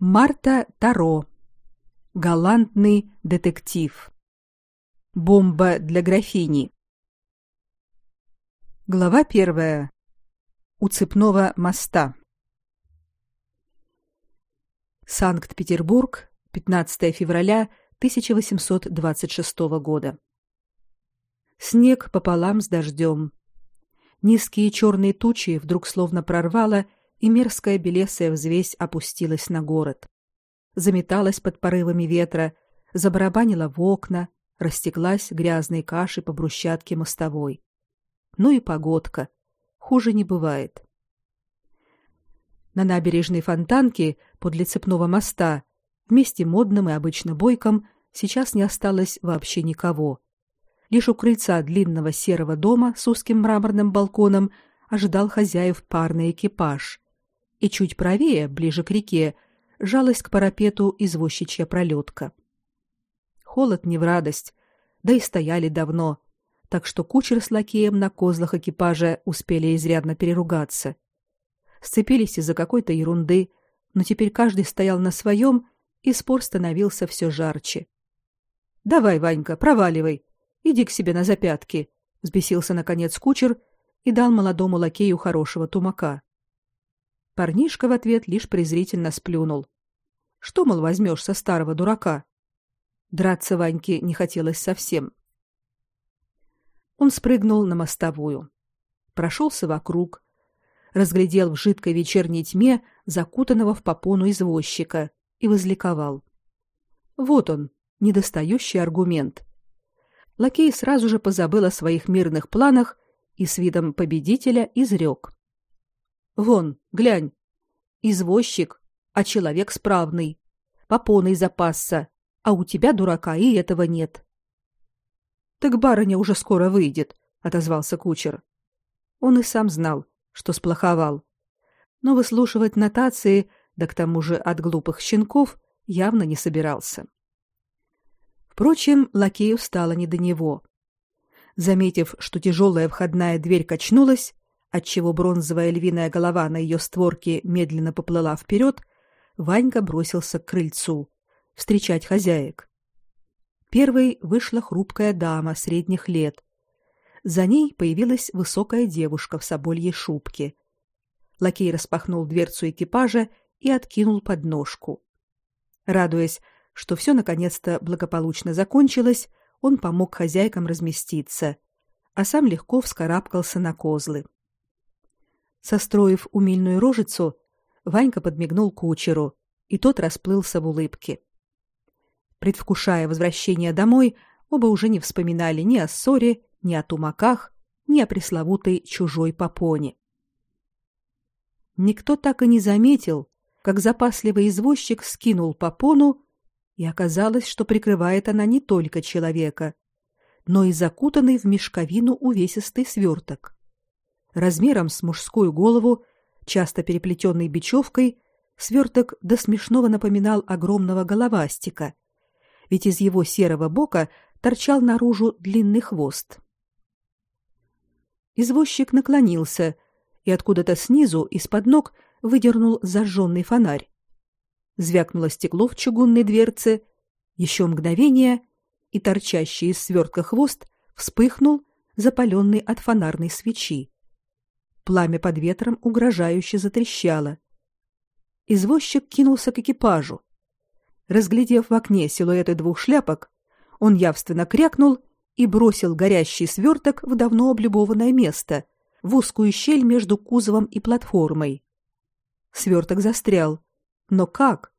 Марта Таро. Галантный детектив. Бомба для графини. Глава первая. У цепного моста. Санкт-Петербург, 15 февраля 1826 года. Снег пополам с дождем. Низкие черные тучи вдруг словно прорвало, и мерзкая белесая взвесь опустилась на город. Заметалась под порывами ветра, забарабанила в окна, растеклась грязной кашей по брусчатке мостовой. Ну и погодка. Хуже не бывает. На набережной Фонтанки подле цепного моста вместе модным и обычно бойком сейчас не осталось вообще никого. Лишь у крыльца длинного серого дома с узким мраморным балконом ожидал хозяев парный экипаж. И чуть правее, ближе к реке, жалась к парапету извозчичья пролетка. Холод не в радость, да и стояли давно, так что кучер с лакеем на козлах экипажа успели изрядно переругаться. Сцепились из-за какой-то ерунды, но теперь каждый стоял на своем, и спор становился все жарче. «Давай, Ванька, проваливай, Иди к себе на запятки, взбесился наконец кучер и дал молодому лакею хорошего тумака. Парнишка в ответ лишь презрительно сплюнул. Что мол возьмешь со старого дурака? Драться Ваньке не хотелось совсем. Он спрыгнул на мостовую, прошелся вокруг, разглядел в жидкой вечерней тьме закутанного в попону извозчика и возликовал. Вот он, недостающий аргумент лакей сразу же позабыл о своих мирных планах и с видом победителя изрек. «Вон, глянь, извозчик, а человек справный, попоной запасся, а у тебя, дурака, и этого нет». «Так барыня уже скоро выйдет», — отозвался кучер. Он и сам знал, что сплоховал. Но выслушивать нотации, да к тому же от глупых щенков, явно не собирался. Впрочем, лакею стало не до него. Заметив, что тяжелая входная дверь качнулась, отчего бронзовая львиная голова на ее створке медленно поплыла вперед, Ванька бросился к крыльцу встречать хозяек. Первой вышла хрупкая дама средних лет. За ней появилась высокая девушка в собольей шубке. Лакей распахнул дверцу экипажа и откинул подножку. Радуясь, что все наконец-то благополучно закончилось, он помог хозяйкам разместиться, а сам легко вскарабкался на козлы. Состроив умильную рожицу, Ванька подмигнул кучеру, и тот расплылся в улыбке. Предвкушая возвращение домой, оба уже не вспоминали ни о ссоре, ни о тумаках, ни о пресловутой чужой попоне. Никто так и не заметил, как запасливый извозчик скинул попону и оказалось, что прикрывает она не только человека, но и закутанный в мешковину увесистый сверток. Размером с мужскую голову, часто переплетенный бечевкой, сверток до смешного напоминал огромного головастика, ведь из его серого бока торчал наружу длинный хвост. Извозчик наклонился и откуда-то снизу, из-под ног, выдернул зажженный фонарь звякнуло стекло в чугунной дверце, еще мгновение, и торчащий из свертка хвост вспыхнул, запаленный от фонарной свечи. Пламя под ветром угрожающе затрещало. Извозчик кинулся к экипажу. Разглядев в окне силуэты двух шляпок, он явственно крякнул и бросил горящий сверток в давно облюбованное место, в узкую щель между кузовом и платформой. Сверток застрял. Но как?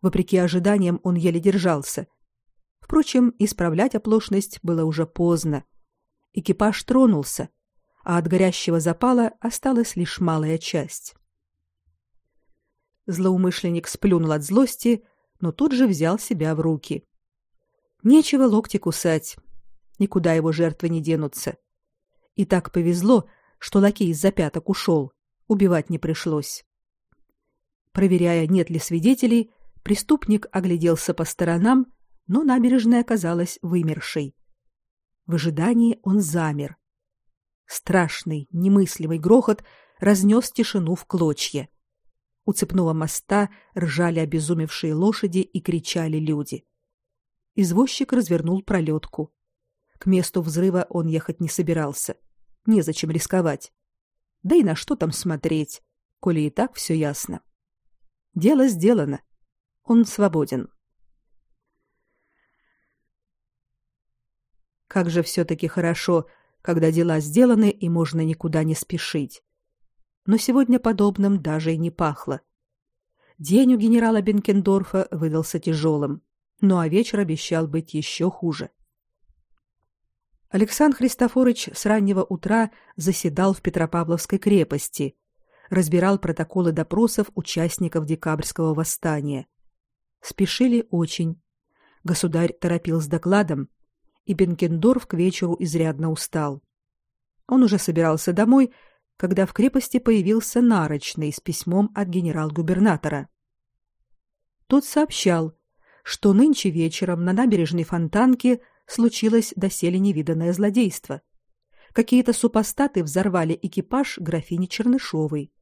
Вопреки ожиданиям он еле держался. Впрочем, исправлять оплошность было уже поздно. Экипаж тронулся, а от горящего запала осталась лишь малая часть. Злоумышленник сплюнул от злости, но тут же взял себя в руки. Нечего локти кусать. Никуда его жертвы не денутся. И так повезло, что лакей из запяток ушел. Убивать не пришлось. Проверяя, нет ли свидетелей, преступник огляделся по сторонам, но набережная оказалась вымершей. В ожидании он замер. Страшный, немыслимый грохот разнес тишину в клочья. У цепного моста ржали обезумевшие лошади и кричали люди. Извозчик развернул пролетку. К месту взрыва он ехать не собирался. Незачем рисковать. Да и на что там смотреть, коли и так все ясно. Дело сделано. Он свободен. Как же все-таки хорошо, когда дела сделаны и можно никуда не спешить. Но сегодня подобным даже и не пахло. День у генерала Бенкендорфа выдался тяжелым, ну а вечер обещал быть еще хуже. Александр Христофорович с раннего утра заседал в Петропавловской крепости, разбирал протоколы допросов участников декабрьского восстания. Спешили очень. Государь торопил с докладом, и Бенкендорф к вечеру изрядно устал. Он уже собирался домой, когда в крепости появился нарочный с письмом от генерал-губернатора. Тот сообщал, что нынче вечером на набережной Фонтанки случилось доселе невиданное злодейство. Какие-то супостаты взорвали экипаж графини Чернышовой.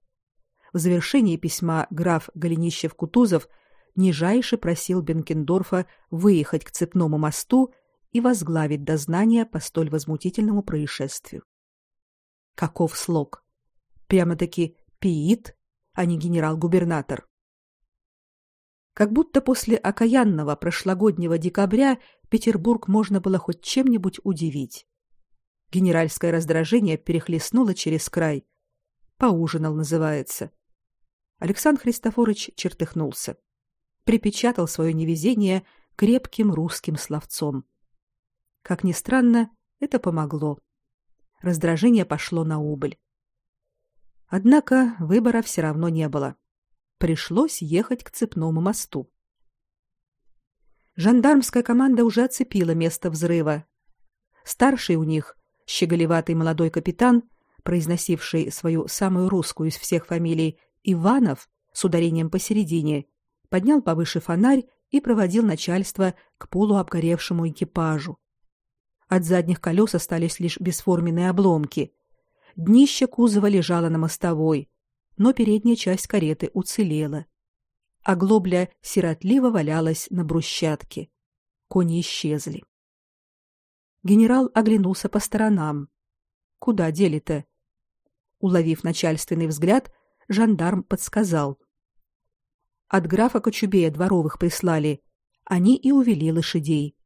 В завершении письма граф Голенищев-Кутузов нижайше просил Бенкендорфа выехать к цепному мосту и возглавить дознание по столь возмутительному происшествию. Каков слог? Прямо-таки пиит, а не генерал-губернатор. Как будто после окаянного прошлогоднего декабря Петербург можно было хоть чем-нибудь удивить. Генеральское раздражение перехлестнуло через край. Поужинал, называется. Александр Христофорович чертыхнулся. Припечатал свое невезение крепким русским словцом. Как ни странно, это помогло. Раздражение пошло на убыль. Однако выбора все равно не было. Пришлось ехать к цепному мосту. Жандармская команда уже оцепила место взрыва. Старший у них, щеголеватый молодой капитан, произносивший свою самую русскую из всех фамилий Иванов с ударением посередине, поднял повыше фонарь и проводил начальство к полуобгоревшему экипажу. От задних колес остались лишь бесформенные обломки. Днище кузова лежало на мостовой, но передняя часть кареты уцелела. А глобля сиротливо валялась на брусчатке. Кони исчезли. Генерал оглянулся по сторонам. Куда дели-то? Уловив начальственный взгляд, жандарм подсказал. От графа Кочубея дворовых прислали. Они и увели лошадей.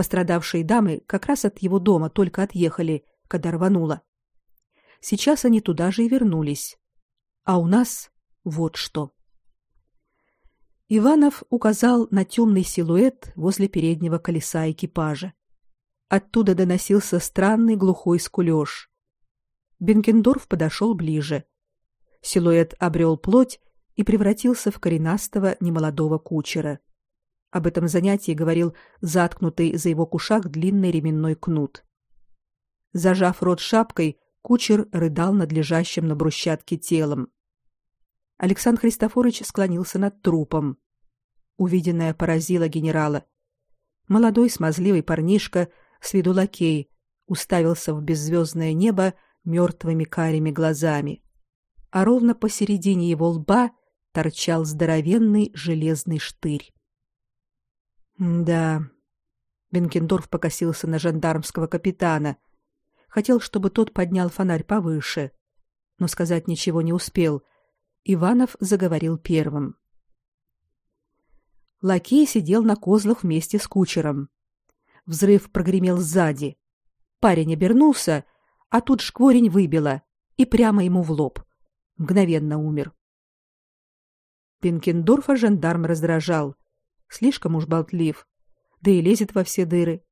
Пострадавшие дамы как раз от его дома только отъехали, когда рвануло. Сейчас они туда же и вернулись. А у нас вот что. Иванов указал на темный силуэт возле переднего колеса экипажа. Оттуда доносился странный глухой скулёж. Бенкендорф подошел ближе. Силуэт обрел плоть и превратился в коренастого немолодого кучера. Об этом занятии говорил заткнутый за его кушак длинный ременной кнут. Зажав рот шапкой, кучер рыдал над лежащим на брусчатке телом. Александр Христофорович склонился над трупом. Увиденное поразило генерала. Молодой смазливый парнишка с виду лакей уставился в беззвездное небо мертвыми карими глазами, а ровно посередине его лба торчал здоровенный железный штырь. Да. Бенкендорф покосился на жандармского капитана. Хотел, чтобы тот поднял фонарь повыше, но сказать ничего не успел. Иванов заговорил первым. Лакей сидел на козлах вместе с кучером. Взрыв прогремел сзади. Парень обернулся, а тут шкворень выбило и прямо ему в лоб. Мгновенно умер. Пинкендорфа жандарм раздражал. Слишком уж болтлив. Да и лезет во все дыры.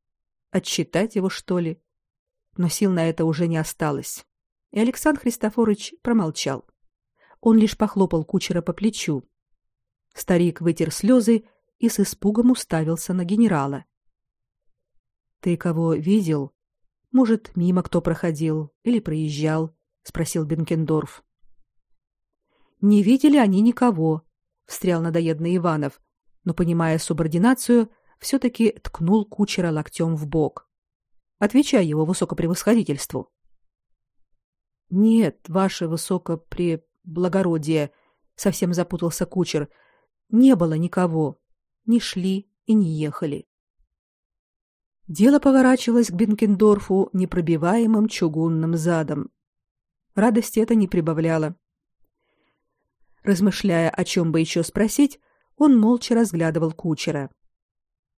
Отчитать его, что ли? Но сил на это уже не осталось. И Александр Христофорович промолчал. Он лишь похлопал кучера по плечу. Старик вытер слезы и с испугом уставился на генерала. Ты кого видел? Может, мимо кто проходил или проезжал? спросил Бенкендорф. Не видели они никого, встрял надоедный Иванов, но, понимая субординацию, все-таки ткнул кучера локтем в бок. Отвечай его высокопревосходительству. Нет, ваше высокопре благородие, совсем запутался кучер. Не было никого. Не шли и не ехали. Дело поворачивалось к Бенкендорфу непробиваемым чугунным задом. Радости это не прибавляло. Размышляя, о чем бы еще спросить, он молча разглядывал кучера.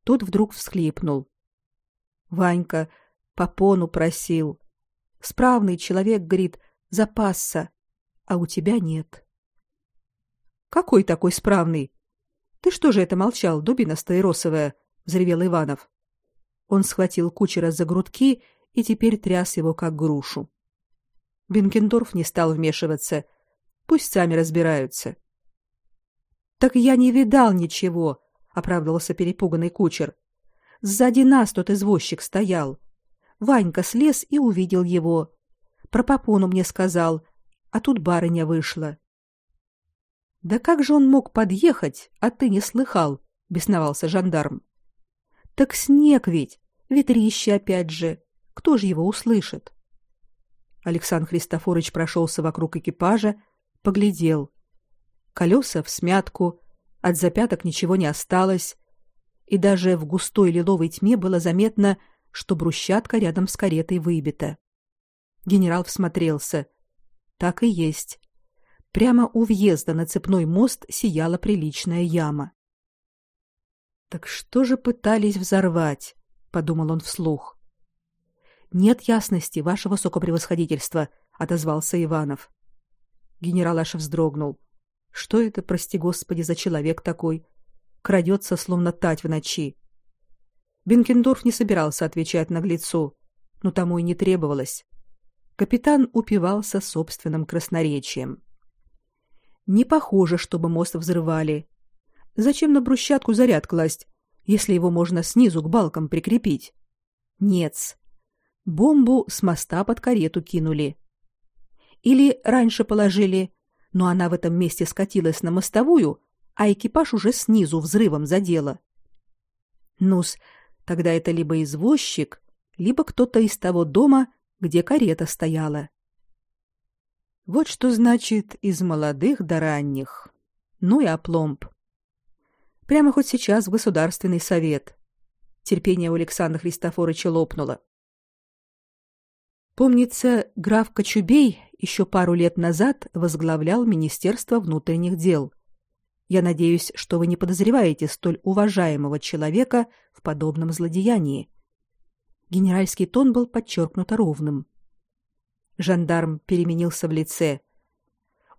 Тот вдруг всхлипнул. Ванька попону просил. Справный человек, говорит, запасся, а у тебя нет. Какой такой справный? Ты что же это молчал, дубина стаиросовая? взревел Иванов. Он схватил кучера за грудки и теперь тряс его как грушу. Бенкендорф не стал вмешиваться. Пусть сами разбираются. Так я не видал ничего, оправдывался перепуганный кучер. Сзади нас тот извозчик стоял. Ванька слез и увидел его. Про попону мне сказал, а тут барыня вышла. Да как же он мог подъехать, а ты не слыхал? бесновался жандарм. Так снег ведь, ветрище опять же. Кто же его услышит? Александр Христофорович прошелся вокруг экипажа, поглядел. Колеса в смятку, от запяток ничего не осталось, и даже в густой лиловой тьме было заметно, что брусчатка рядом с каретой выбита. Генерал всмотрелся. Так и есть. Прямо у въезда на цепной мост сияла приличная яма. Так что же пытались взорвать? подумал он вслух. Нет ясности, ваше высокопревосходительство, отозвался Иванов. Генерал аж вздрогнул. Что это, прости господи, за человек такой? Крадется, словно тать в ночи. Бенкендорф не собирался отвечать наглецу, но тому и не требовалось. Капитан упивался собственным красноречием. Не похоже, чтобы мост взрывали, Зачем на брусчатку заряд класть, если его можно снизу к балкам прикрепить? Нет. Бомбу с моста под карету кинули. Или раньше положили, но она в этом месте скатилась на мостовую, а экипаж уже снизу взрывом задело. Нус, тогда это либо извозчик, либо кто-то из того дома, где карета стояла. Вот что значит из молодых до ранних. Ну и опломб. Прямо хоть сейчас в Государственный совет. Терпение у Александра Христофоровича лопнуло. Помнится, граф Кочубей еще пару лет назад возглавлял Министерство внутренних дел. Я надеюсь, что вы не подозреваете столь уважаемого человека в подобном злодеянии. Генеральский тон был подчеркнуто ровным. Жандарм переменился в лице.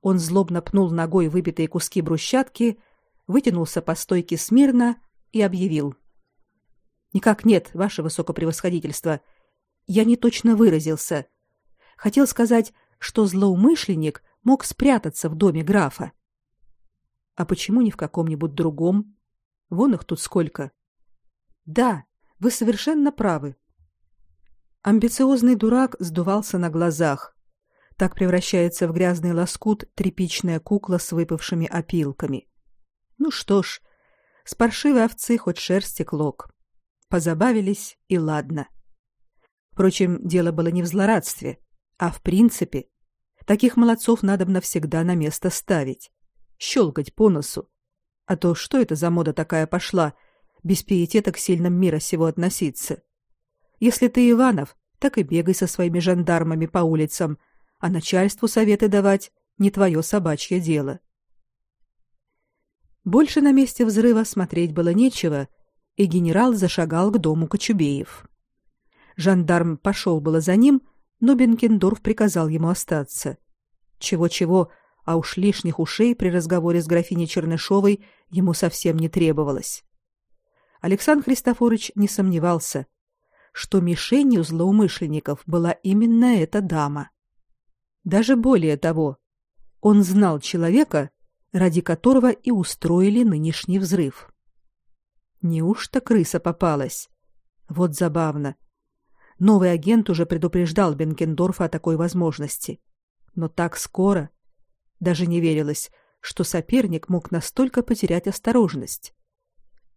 Он злобно пнул ногой выбитые куски брусчатки вытянулся по стойке смирно и объявил: "Никак нет, ваше высокопревосходительство. Я не точно выразился. Хотел сказать, что злоумышленник мог спрятаться в доме графа. А почему не в каком-нибудь другом? Вон их тут сколько. Да, вы совершенно правы. Амбициозный дурак сдувался на глазах. Так превращается в грязный лоскут тряпичная кукла с выпавшими опилками. Ну что ж, с паршивой овцы хоть шерсти клок. Позабавились и ладно. Впрочем, дело было не в злорадстве, а в принципе. Таких молодцов надо навсегда на место ставить. Щелкать по носу. А то что это за мода такая пошла, без пиетета к сильным мира сего относиться? Если ты Иванов, так и бегай со своими жандармами по улицам, а начальству советы давать не твое собачье дело. — больше на месте взрыва смотреть было нечего, и генерал зашагал к дому Кочубеев. Жандарм пошел было за ним, но Бенкендорф приказал ему остаться. Чего-чего, а уж лишних ушей при разговоре с графиней Чернышовой ему совсем не требовалось. Александр Христофорович не сомневался, что мишенью злоумышленников была именно эта дама. Даже более того, он знал человека, ради которого и устроили нынешний взрыв. Неужто крыса попалась? Вот забавно. Новый агент уже предупреждал Бенкендорфа о такой возможности. Но так скоро. Даже не верилось, что соперник мог настолько потерять осторожность.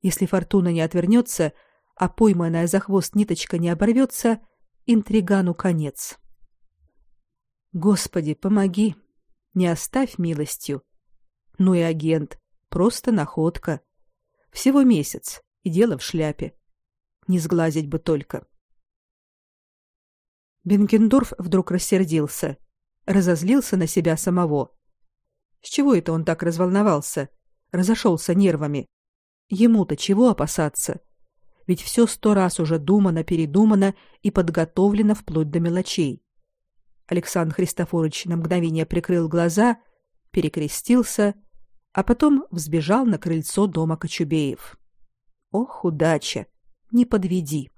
Если фортуна не отвернется, а пойманная за хвост ниточка не оборвется, интригану конец. Господи, помоги, не оставь милостью, Ну и агент. Просто находка. Всего месяц, и дело в шляпе. Не сглазить бы только. Бенкендорф вдруг рассердился, разозлился на себя самого. С чего это он так разволновался? Разошелся нервами. Ему-то чего опасаться? Ведь все сто раз уже думано, передумано и подготовлено вплоть до мелочей. Александр Христофорович на мгновение прикрыл глаза, перекрестился, а потом взбежал на крыльцо дома Кочубеев. Ох, удача! Не подведи!